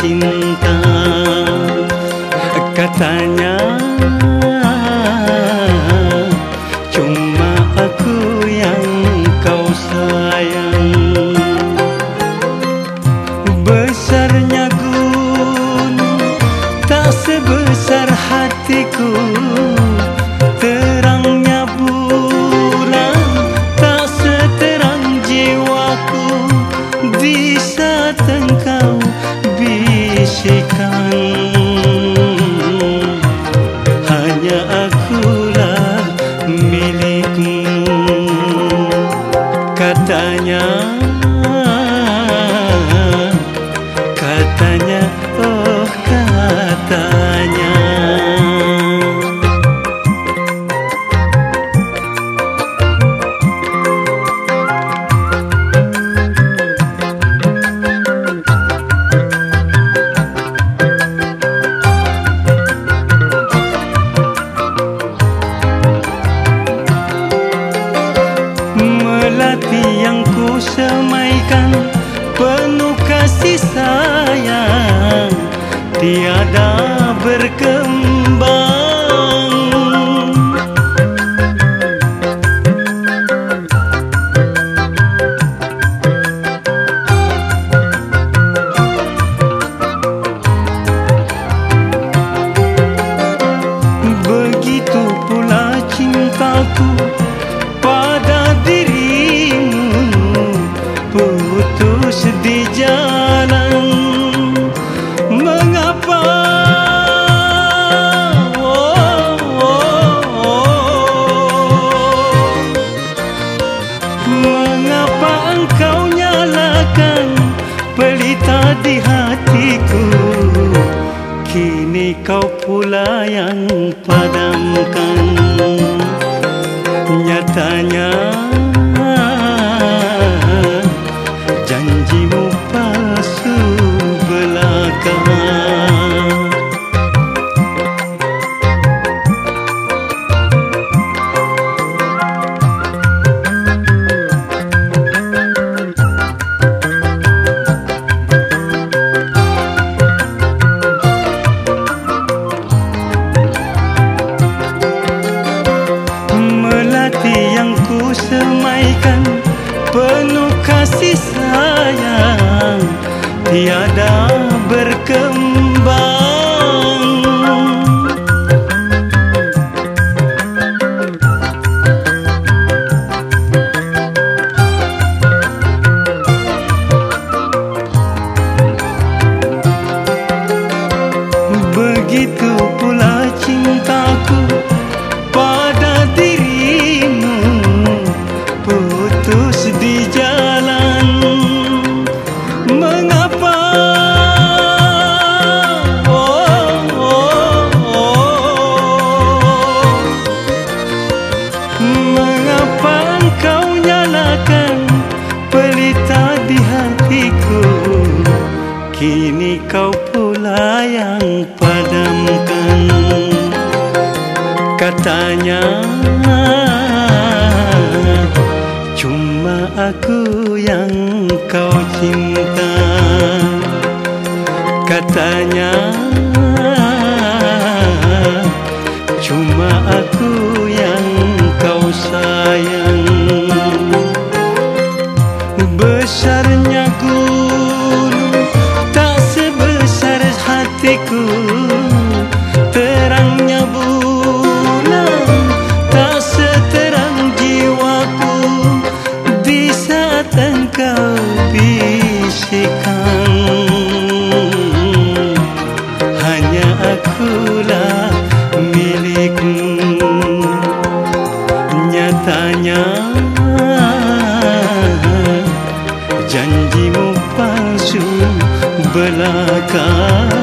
cinta Katanya. Cuma aku yang kau sayang. 마냥 melati yang ku semaikan penuh kasih sayang tiada berkembang. पदा semaikan Penuh kasih sayang Tiada berkembang. Begitu pula putus di jalan. Mengapa? Oh, oh, oh. mengapa engkau nyalakan pelita di hatiku? Kini kau pula yang padamkan. Katanya aku yang kau cinta. Katanya बला का